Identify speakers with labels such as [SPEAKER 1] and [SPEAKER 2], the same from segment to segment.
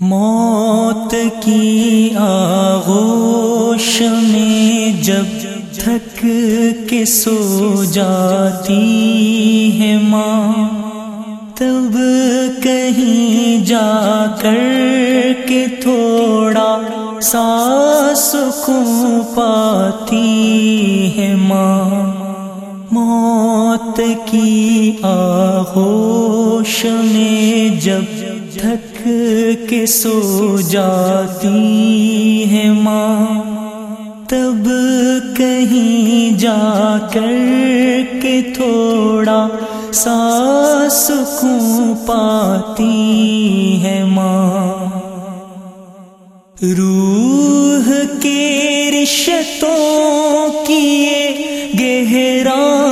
[SPEAKER 1] موت کی آغوش میں جب تھک کے سو جاتی ہے ماں، تب کہیں جا کر کے تھوڑا ساس کو پاتی ہے ماں۔ موت کی آغوش میں جب تھک کے سو جاتی ہے ماں، تب کہیں جا کر کے تھوڑا ساس کو پاتی ہے ماں۔ روح کے رشتوں کی گہرائیاں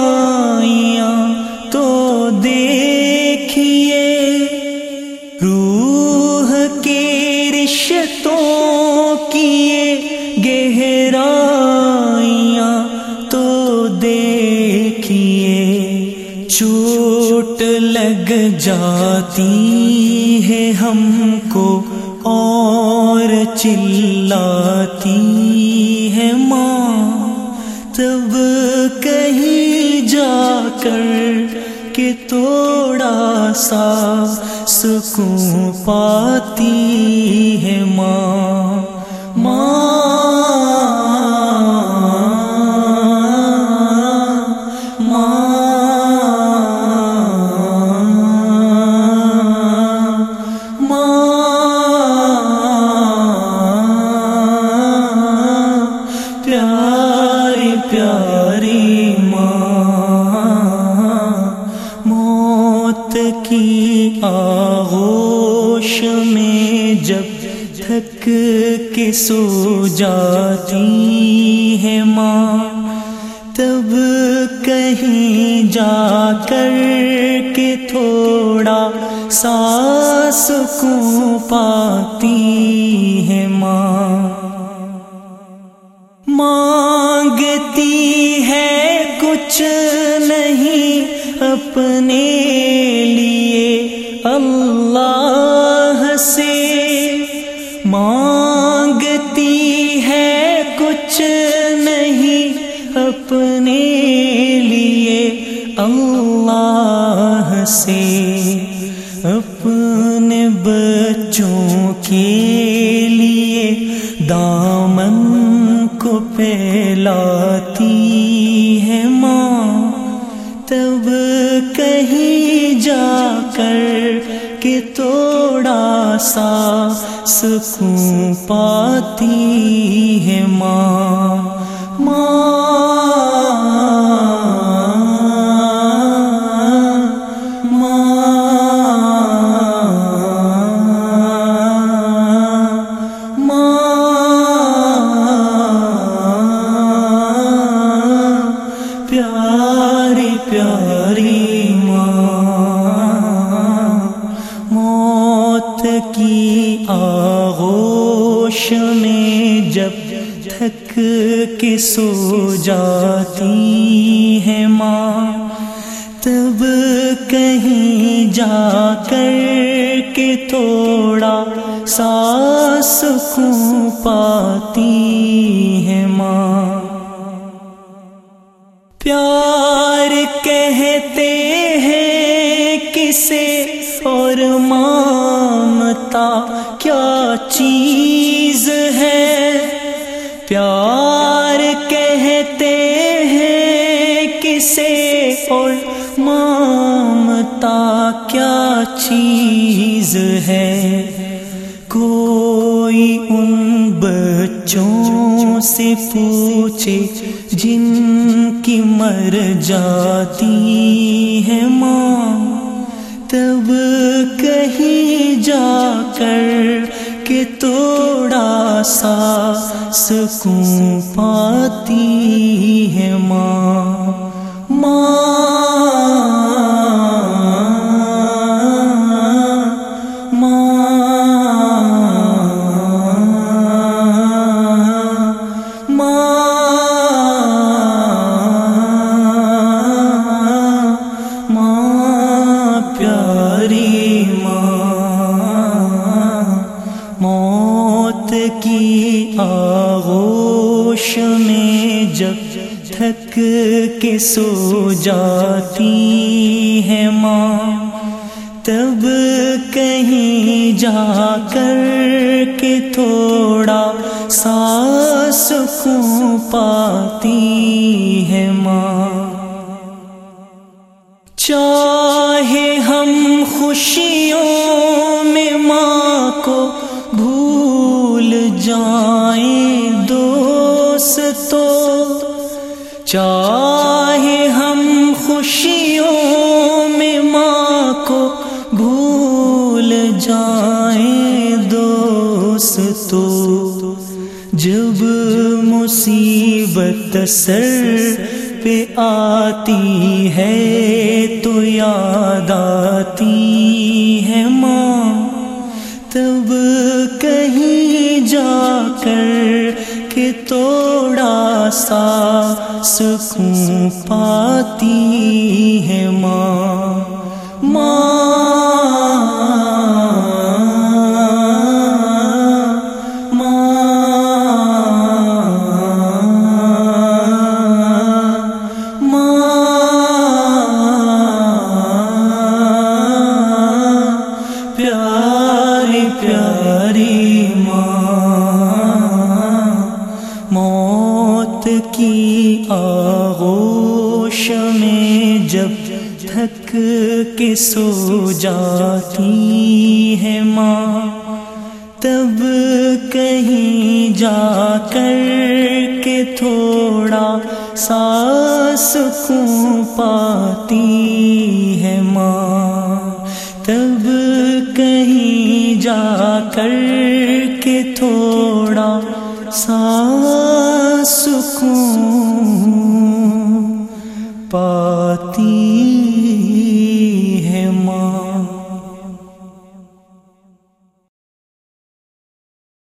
[SPEAKER 1] دیکھیے چوٹ لگ جاتی ہے ہم کو اور چلاتی ہے ماں۔ تب کہیں جا کر کہ توڑا سا سکون پاتی ہے ماں۔ تھک کے سو جاتی ہے ماں؟ تب کہیں جا کر کے تھوڑا ساس کو پاتی ہے ماں؟ مانگتی ہے کچھ نہیں اپنے مانگتی ہے کچھ نہیں اپنے لیے اللہ سے اپنے بچوں کے لیے دان کر کہ توڑا سا سکون پاتی ہے ماں۔ پیاری پیاری ماں۔ آغوش میں جب تھک کے سو جاتی ہے ماں، تب کہیں جا کر کے تھوڑا ساس کو پاتی ہے ماں۔ پیار کہتے ہیں کسے اور مامتا، کیا چیز ہیں کسے اور مامتا کیا چیز ہے؟ کوئی ان بچوں سے پوچھے جن کی مر جاتی ہے ماں۔ تب کہیں جا کر کہ توڑا سا سکون پاتی ہے ماں۔ کی آغوش میں جب تھک کے سو جاتی ہے ماں؟ تب کہیں جا کر کے تھوڑا ساس کو پاتی ہے ماں۔ چاہے ہم خوشیوں میں ماں کو بھول جائیں چاہے ہم خوشیوں میں ماں کو بھول جائیں دوست تو، جب مصیبت سر پہ آتی ہے تو یاد آتی ہے ماں۔ تب کہیں جا کر کے توڑا سا سکون پاتی ہے ماں۔ کی آغوش میں جب تھک کے سو جاتی ہے ماں، تب کہیں جا کر کے تھوڑا ساس کو پاتی ہے ماں۔ تب کہیں جا کر کے تھوڑا ساس کو پاتی